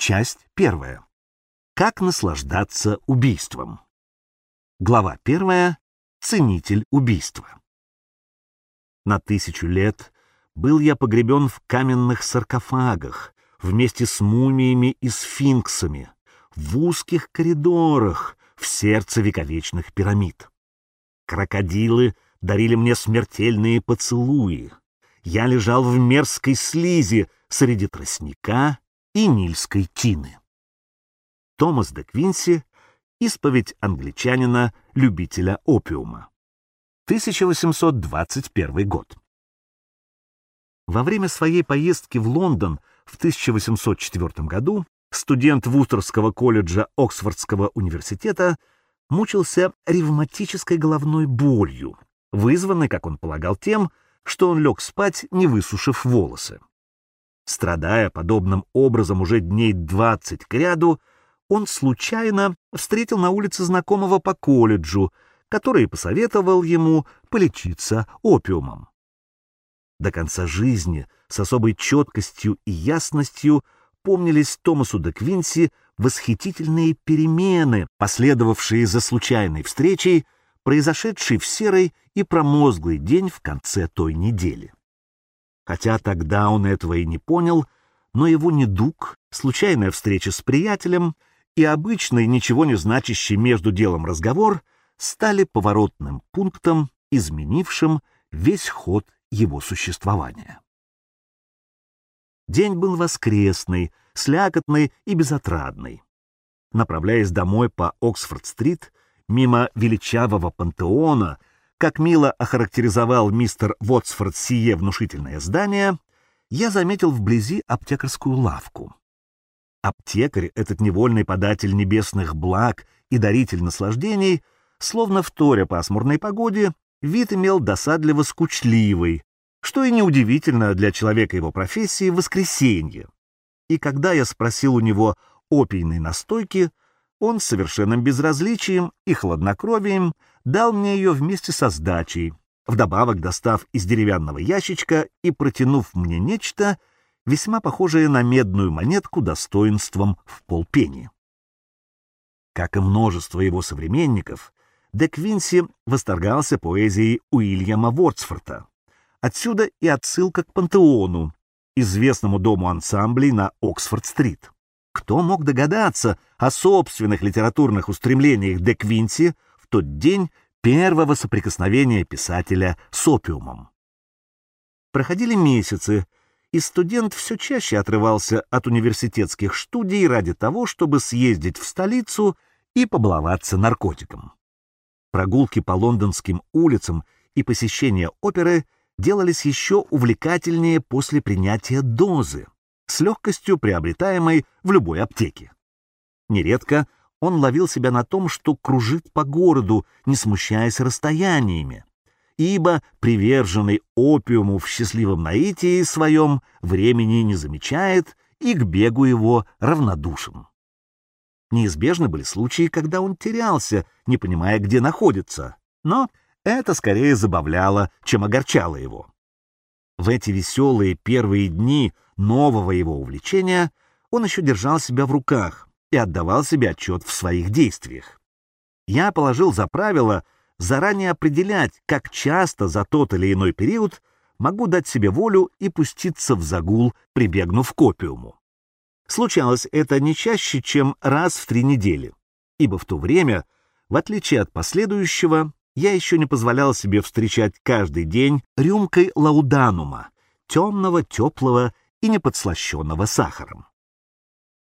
Часть первая. Как наслаждаться убийством. Глава первая. Ценитель убийства. На тысячу лет был я погребен в каменных саркофагах вместе с мумиями и сфинксами, в узких коридорах, в сердце вековечных пирамид. Крокодилы дарили мне смертельные поцелуи. Я лежал в мерзкой слизи среди тростника и нильской тины. Томас де Квинси «Исповедь англичанина, любителя опиума». 1821 год. Во время своей поездки в Лондон в 1804 году студент Вустерского колледжа Оксфордского университета мучился ревматической головной болью, вызванной, как он полагал, тем, что он лег спать, не высушив волосы. Страдая подобным образом уже дней двадцать к ряду, он случайно встретил на улице знакомого по колледжу, который посоветовал ему полечиться опиумом. До конца жизни с особой четкостью и ясностью помнились Томасу де Квинси восхитительные перемены, последовавшие за случайной встречей, произошедшей в серый и промозглый день в конце той недели. Хотя тогда он этого и не понял, но его недуг, случайная встреча с приятелем и обычный, ничего не значащий между делом разговор стали поворотным пунктом, изменившим весь ход его существования. День был воскресный, слякотный и безотрадный. Направляясь домой по Оксфорд-стрит, мимо величавого пантеона, как мило охарактеризовал мистер Вотсфорд сие внушительное здание, я заметил вблизи аптекарскую лавку. Аптекарь, этот невольный податель небесных благ и даритель наслаждений, словно вторя пасмурной погоде, вид имел досадливо скучливый, что и неудивительно для человека его профессии в воскресенье. И когда я спросил у него опийной настойки, он с совершенным безразличием и хладнокровием дал мне ее вместе со сдачей, вдобавок достав из деревянного ящичка и протянув мне нечто, весьма похожее на медную монетку достоинством в полпени. Как и множество его современников, де Квинси восторгался поэзией Уильяма Вордсфорта. Отсюда и отсылка к Пантеону, известному дому ансамблей на Оксфорд-стрит. Кто мог догадаться о собственных литературных устремлениях де Квинси тот день первого соприкосновения писателя с опиумом? Проходили месяцы, и студент все чаще отрывался от университетских студий ради того, чтобы съездить в столицу и побаловаться наркотиком. Прогулки по лондонским улицам и посещение оперы делались еще увлекательнее после принятия дозы, с легкостью приобретаемой в любой аптеке. Нередко он ловил себя на том, что кружит по городу, не смущаясь расстояниями, ибо приверженный опиуму в счастливом наитии своем времени не замечает и к бегу его равнодушен. Неизбежны были случаи, когда он терялся, не понимая, где находится, но это скорее забавляло, чем огорчало его. В эти веселые первые дни нового его увлечения он еще держал себя в руках и отдавал себе отчет в своих действиях. Я положил за правило заранее определять, как часто за тот или иной период могу дать себе волю и пуститься в загул, прибегнув к опиуму. Случалось это не чаще, чем раз в три недели, ибо в то время, в отличие от последующего, я еще не позволял себе встречать каждый день рюмкой лауданума, темного, теплого и неподслащенного сахаром.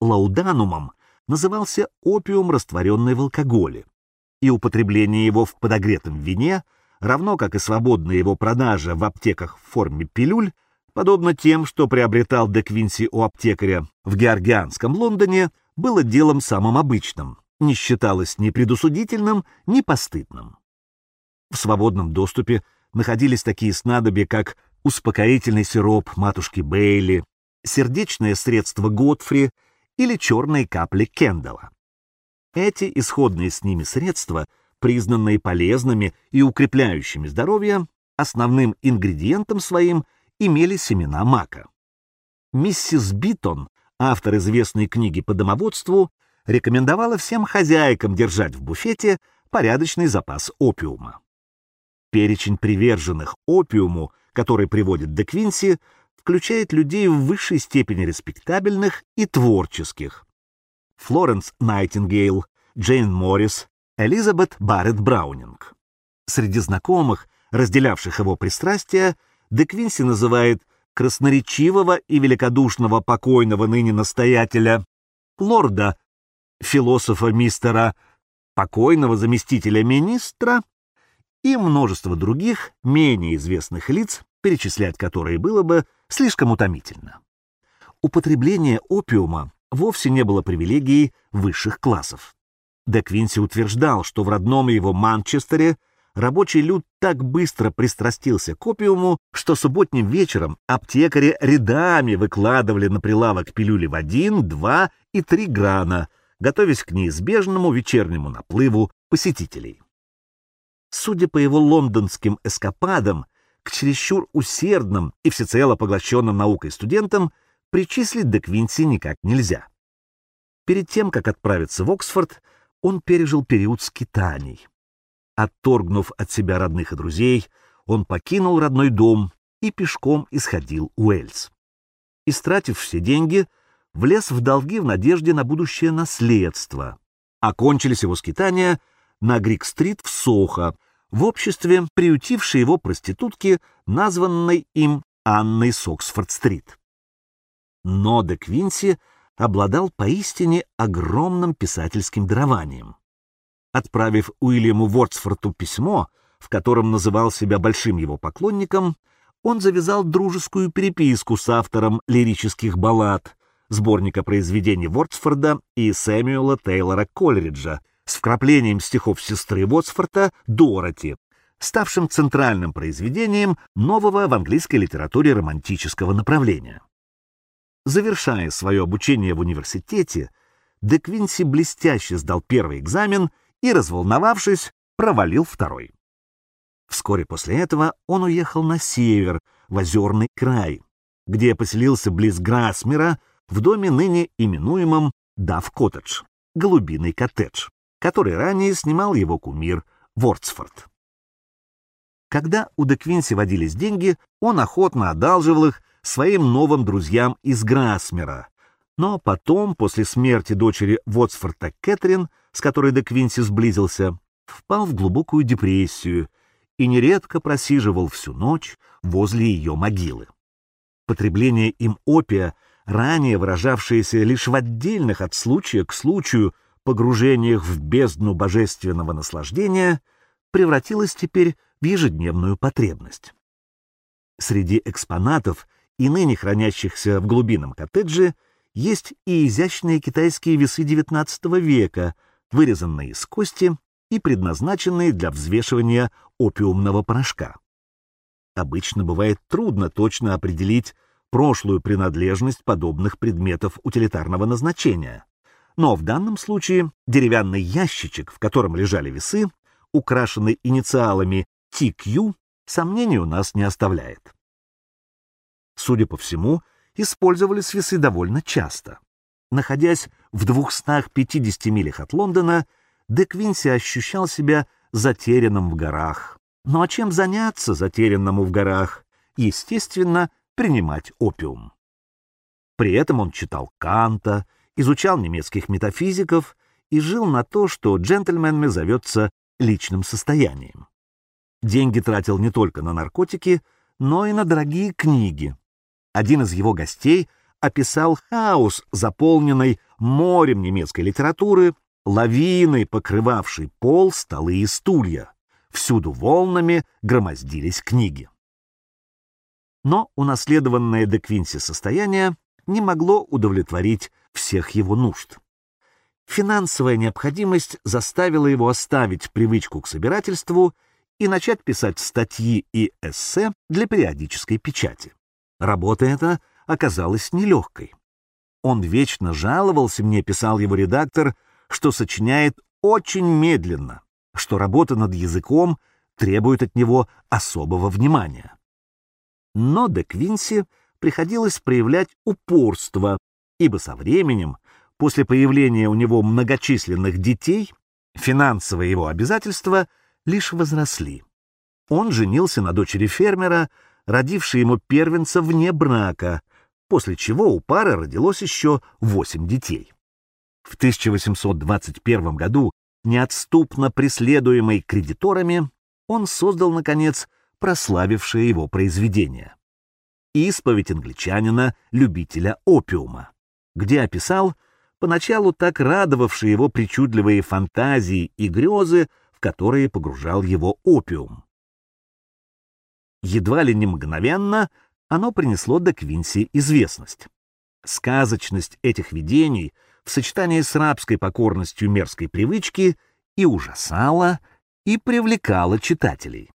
Лауданумом назывался опиум, растворенный в алкоголе, и употребление его в подогретом вине, равно как и свободная его продажа в аптеках в форме пилюль, подобно тем, что приобретал де Квинси у аптекаря в Георгианском Лондоне, было делом самым обычным, не считалось ни предусудительным, ни постыдным. В свободном доступе находились такие снадобья, как успокоительный сироп матушки Бейли, сердечное средство Готфри или черные капли Кендалла. Эти исходные с ними средства, признанные полезными и укрепляющими здоровье, основным ингредиентом своим имели семена мака. Миссис Битон автор известной книги по домоводству, рекомендовала всем хозяйкам держать в буфете порядочный запас опиума. Перечень приверженных опиуму, который приводит Де Квинси, включает людей в высшей степени респектабельных и творческих. Флоренс Найтингейл, Джейн Моррис, Элизабет Барретт Браунинг. Среди знакомых, разделявших его пристрастия, Де Квинси называет красноречивого и великодушного покойного ныне настоятеля, лорда, философа мистера, покойного заместителя министра и множество других менее известных лиц, перечислять которые было бы слишком утомительно. Употребление опиума вовсе не было привилегией высших классов. Де Квинси утверждал, что в родном его Манчестере рабочий люд так быстро пристрастился к опиуму, что субботним вечером аптекари рядами выкладывали на прилавок пилюли в один, два и три грана, готовясь к неизбежному вечернему наплыву посетителей. Судя по его лондонским эскападам, к чересчур усердным и всецело поглощенным наукой студентам причислить де Квинси никак нельзя. Перед тем, как отправиться в Оксфорд, он пережил период скитаний. Отторгнув от себя родных и друзей, он покинул родной дом и пешком исходил Уэльс. Истратив все деньги, влез в долги в надежде на будущее наследство. Окончились его скитания на Грик-стрит в Сохо, в обществе приютившей его проститутки, названной им Анной Соксфорд-стрит. Но де Квинси обладал поистине огромным писательским дарованием. Отправив Уильяму Вордсфорту письмо, в котором называл себя большим его поклонником, он завязал дружескую переписку с автором лирических баллад, сборника произведений Вордсфорда и Сэмюэла Тейлора Колриджа с вкраплением стихов сестры Вордсфорда Дороти, ставшим центральным произведением нового в английской литературе романтического направления. Завершая свое обучение в университете, Де Квинси блестяще сдал первый экзамен и, разволновавшись, провалил второй. Вскоре после этого он уехал на север, в Озерный край, где поселился близ Грасмера в доме ныне именуемом Дав-коттедж, голубиный коттедж, который ранее снимал его кумир Вордсфорд. Когда у Де Квинси водились деньги, он охотно одалживал их своим новым друзьям из Грасмера. Но потом, после смерти дочери Вотсфорта Кэтрин, с которой де Квинси сблизился, впал в глубокую депрессию и нередко просиживал всю ночь возле ее могилы. Потребление им опия, ранее выражавшееся лишь в отдельных от случая к случаю погружениях в бездну божественного наслаждения, превратилось теперь в ежедневную потребность. Среди экспонатов и ныне хранящихся в глубинном коттедже, есть и изящные китайские весы XIX века, вырезанные из кости и предназначенные для взвешивания опиумного порошка. Обычно бывает трудно точно определить прошлую принадлежность подобных предметов утилитарного назначения. Но в данном случае деревянный ящичек, в котором лежали весы, украшенный инициалами TQ, сомнений у нас не оставляет. Судя по всему, использовались весы довольно часто. Находясь в 250 милях от Лондона, Де Квинси ощущал себя затерянным в горах. Ну а чем заняться затерянному в горах? Естественно, принимать опиум. При этом он читал Канта, изучал немецких метафизиков и жил на то, что джентльменами зовется личным состоянием. Деньги тратил не только на наркотики, но и на дорогие книги, один из его гостей описал хаос, заполненный морем немецкой литературы, лавиной, покрывавшей пол, столы и стулья. Всюду волнами громоздились книги. Но унаследованное де Квинси состояние не могло удовлетворить всех его нужд. Финансовая необходимость заставила его оставить привычку к собирательству и начать писать статьи и эссе для периодической печати. Работа эта оказалась нелегкой. Он вечно жаловался мне, писал его редактор, что сочиняет очень медленно, что работа над языком требует от него особого внимания. Но де Квинси приходилось проявлять упорство, ибо со временем, после появления у него многочисленных детей, финансовые его обязательства лишь возросли. Он женился на дочери фермера, родившей ему первенца вне брака, после чего у пары родилось еще восемь детей. В 1821 году, неотступно преследуемый кредиторами, он создал, наконец, прославившее его произведение «Исповедь англичанина, любителя опиума», где описал поначалу так радовавшие его причудливые фантазии и грезы, в которые погружал его опиум. Едва ли не мгновенно оно принесло до Квинси известность. Сказочность этих видений в сочетании с рабской покорностью мерзкой привычки и ужасала, и привлекала читателей.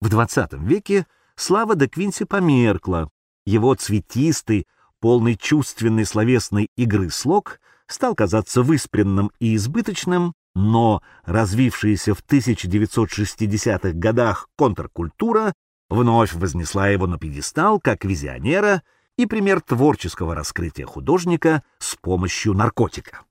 В XX веке слава де Квинси померкла, его цветистый, полный чувственной словесной игры слог стал казаться выспренным и избыточным, но развившаяся в 1960-х годах контркультура вновь вознесла его на пьедестал как визионера и пример творческого раскрытия художника с помощью наркотика.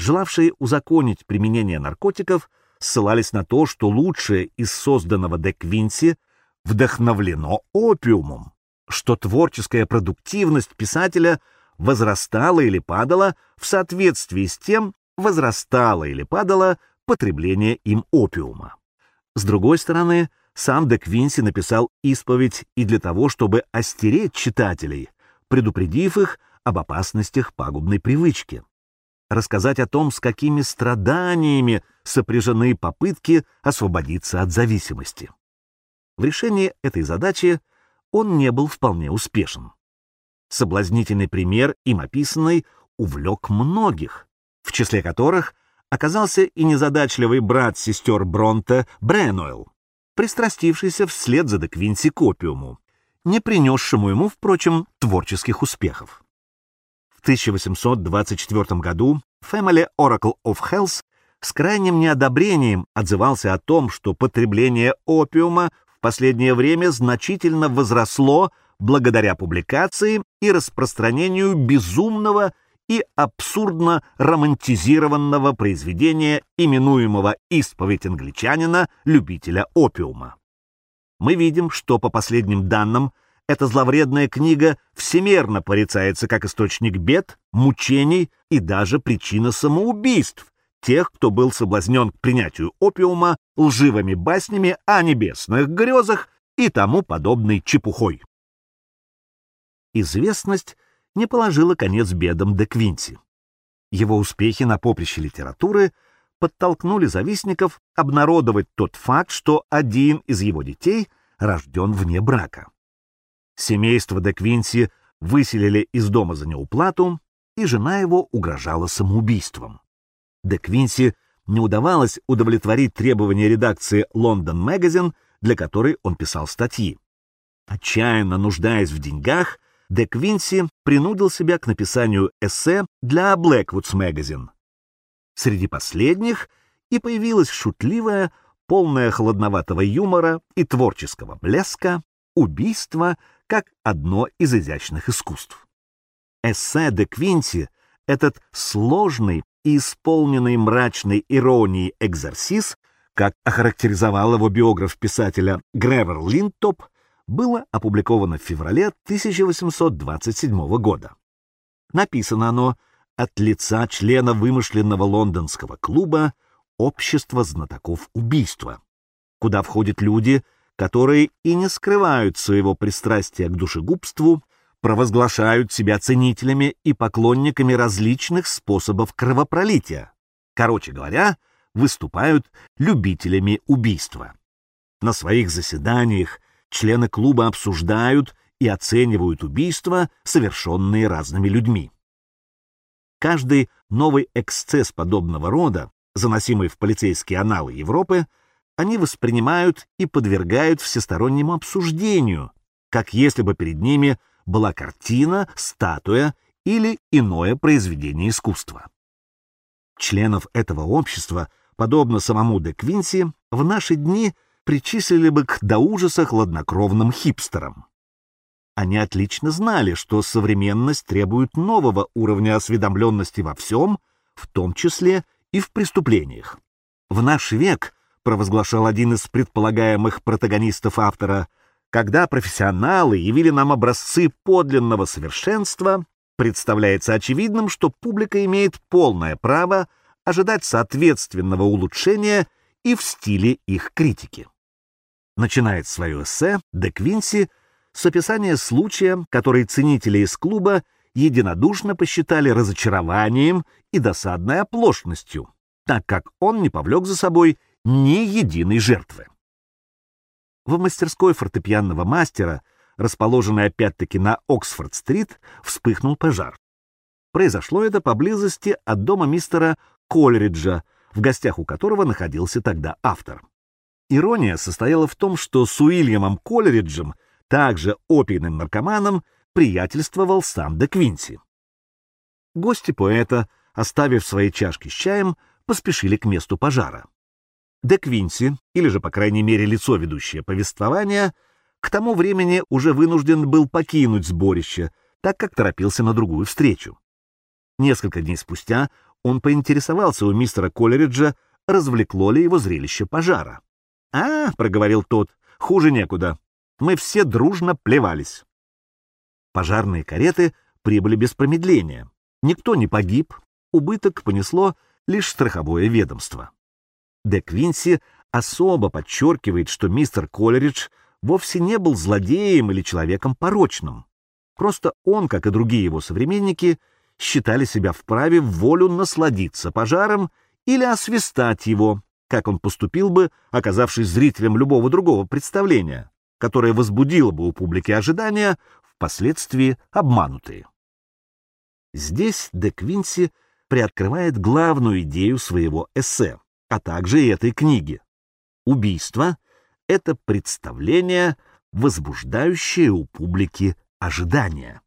Желавшие узаконить применение наркотиков ссылались на то, что лучшее из созданного де Квинси вдохновлено опиумом, что творческая продуктивность писателя возрастала или падала в соответствии с тем, возрастало или падало потребление им опиума. С другой стороны, сам де Квинси написал исповедь и для того, чтобы остереть читателей, предупредив их об опасностях пагубной привычки. Рассказать о том, с какими страданиями сопряжены попытки освободиться от зависимости. В решении этой задачи он не был вполне успешен. Соблазнительный пример, им описанный, увлек многих, в числе которых оказался и незадачливый брат сестер Бронта Бренуэлл, пристрастившийся вслед за Деквинси к опиуму, не принесшему ему, впрочем, творческих успехов. В 1824 году Family Oracle of Health с крайним неодобрением отзывался о том, что потребление опиума последнее время значительно возросло благодаря публикации и распространению безумного и абсурдно романтизированного произведения, именуемого «Исповедь англичанина, любителя опиума». Мы видим, что, по последним данным, эта зловредная книга всемерно порицается как источник бед, мучений и даже причина самоубийств тех, кто был соблазнен к принятию опиума лживыми баснями о небесных грезах и тому подобной чепухой. Известность не положила конец бедам де Квинси. Его успехи на поприще литературы подтолкнули завистников обнародовать тот факт, что один из его детей рожден вне брака. Семейство де Квинси выселили из дома за неуплату, и жена его угрожала самоубийством. Де Квинси не удавалось удовлетворить требования редакции London Magazine, для которой он писал статьи. Отчаянно нуждаясь в деньгах, Де Квинси принудил себя к написанию эссе для Blackwoods Magazine. Среди последних и появилась шутливая, полная холодноватого юмора и творческого блеска «Убийство как одно из изящных искусств». Эссе де Квинси, этот сложный и исполненный мрачной иронией экзорсис, как охарактеризовал его биограф писателя Гревер Линтоп, было опубликовано в феврале 1827 года. Написано оно от лица члена вымышленного лондонского клуба «Общество знатоков убийства», куда входят люди, которые и не скрывают своего пристрастия к душегубству, провозглашают себя ценителями и поклонниками различных способов кровопролития. Короче говоря, выступают любителями убийства. На своих заседаниях члены клуба обсуждают и оценивают убийства, совершенные разными людьми. Каждый новый эксцесс подобного рода, заносимый в полицейские аналы Европы, они воспринимают и подвергают всестороннему обсуждению, как если бы перед ними была картина, статуя или иное произведение искусства. Членов этого общества, подобно самому де Квинси, в наши дни причислили бы к до ужаса хладнокровным хипстерам. они отлично знали, что современность требует нового уровня осведомленности во всем, в том числе и в преступлениях. В наш век, провозглашал один из предполагаемых протагонистов автора, когда профессионалы явили нам образцы подлинного совершенства, представляется очевидным, что публика имеет полное право ожидать соответственного улучшения и в стиле их критики. Начинает свое эссе Де Квинси с описания случая, который ценители из клуба единодушно посчитали разочарованием и досадной оплошностью, так как он не повлек за собой ни единой жертвы. В мастерской фортепианного мастера, расположенной опять-таки на Оксфорд-стрит, вспыхнул пожар. Произошло это поблизости от дома мистера Колриджа, в гостях у которого находился тогда автор. Ирония состояла в том, что с Уильямом Колриджем, также опийным наркоманом, приятельствовал сам де Квинси. Гости поэта, оставив свои чашки с чаем, поспешили к месту пожара. Де Квинси, или же, по крайней мере, лицо ведущее повествования, к тому времени уже вынужден был покинуть сборище, так как торопился на другую встречу. Несколько дней спустя он поинтересовался у мистера Колериджа, развлекло ли его зрелище пожара. «А, — проговорил тот, — хуже некуда. Мы все дружно плевались». Пожарные кареты прибыли без промедления. Никто не погиб, убыток понесло лишь страховое ведомство. Де Квинси особо подчеркивает, что мистер Колеридж вовсе не был злодеем или человеком порочным. Просто он, как и другие его современники, считали себя вправе в волю насладиться пожаром или освистать его, как он поступил бы, оказавшись зрителем любого другого представления, которое возбудило бы у публики ожидания, впоследствии обманутые. Здесь Де Квинси приоткрывает главную идею своего эссе, а также и этой книги. Убийство — это представление, возбуждающее у публики ожидания.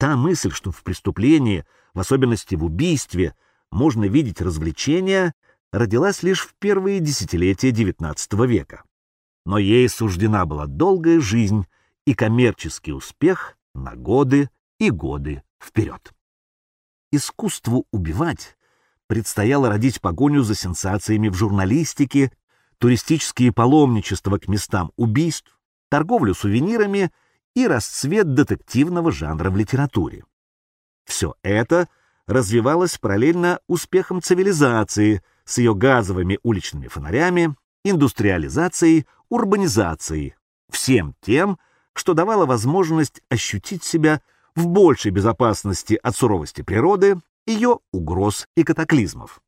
Та мысль, что в преступлении, в особенности в убийстве, можно видеть развлечения, родилась лишь в первые десятилетия XIX века. Но ей суждена была долгая жизнь и коммерческий успех на годы и годы вперед. Искусству убивать предстояло родить погоню за сенсациями в журналистике, туристические паломничества к местам убийств, торговлю сувенирами и расцвет детективного жанра в литературе. Все это развивалось параллельно успехом цивилизации с ее газовыми уличными фонарями, индустриализацией, урбанизацией, всем тем, что давало возможность ощутить себя в большей безопасности от суровости природы, ее угроз и катаклизмов.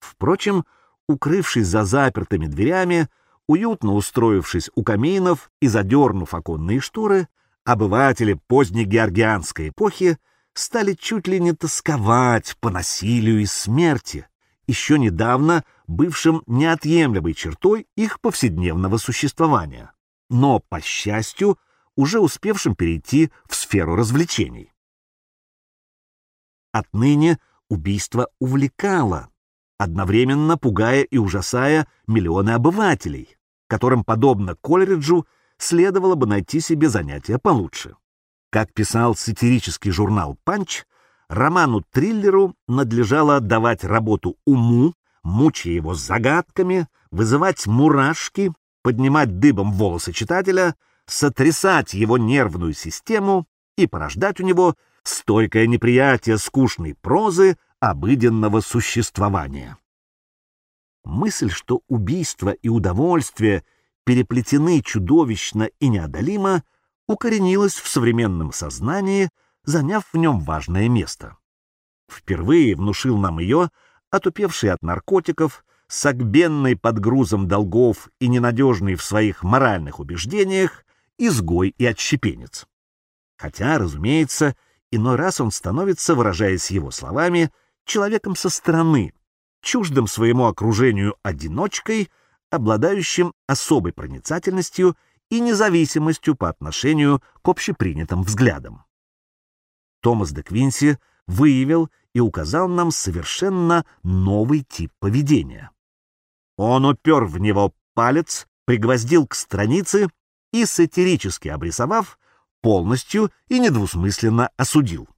Впрочем, укрывшись за запертыми дверями, уютно устроившись у каминов и задернув оконные шторы, обыватели поздней георгианской эпохи стали чуть ли не тосковать по насилию и смерти, еще недавно бывшим неотъемлемой чертой их повседневного существования, но, по счастью, уже успевшим перейти в сферу развлечений. Отныне убийство увлекало, одновременно пугая и ужасая миллионы обывателей, которым, подобно Колериджу, следовало бы найти себе занятия получше. Как писал сатирический журнал «Панч», роману-триллеру надлежало отдавать работу уму, мучая его загадками, вызывать мурашки, поднимать дыбом волосы читателя, сотрясать его нервную систему и порождать у него стойкое неприятие скучной прозы обыденного существования. Мысль, что убийство и удовольствие переплетены чудовищно и неодолимо, укоренилась в современном сознании, заняв в нем важное место. Впервые внушил нам ее, отупевший от наркотиков, согбенный под грузом долгов и ненадежный в своих моральных убеждениях, изгой и отщепенец. Хотя, разумеется, Иной раз он становится, выражаясь его словами, человеком со стороны, чуждым своему окружению одиночкой, обладающим особой проницательностью и независимостью по отношению к общепринятым взглядам. Томас де Квинси выявил и указал нам совершенно новый тип поведения. Он упер в него палец, пригвоздил к странице и, сатирически обрисовав, полностью и недвусмысленно осудил.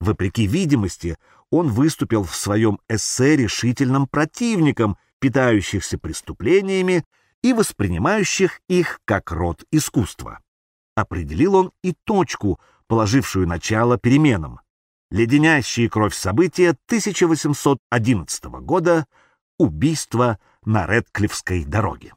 Вопреки видимости, он выступил в своем эссе решительным противником питающихся преступлениями и воспринимающих их как род искусства. Определил он и точку, положившую начало переменам. Леденящие кровь события 1811 года — убийство на Редклифской дороге.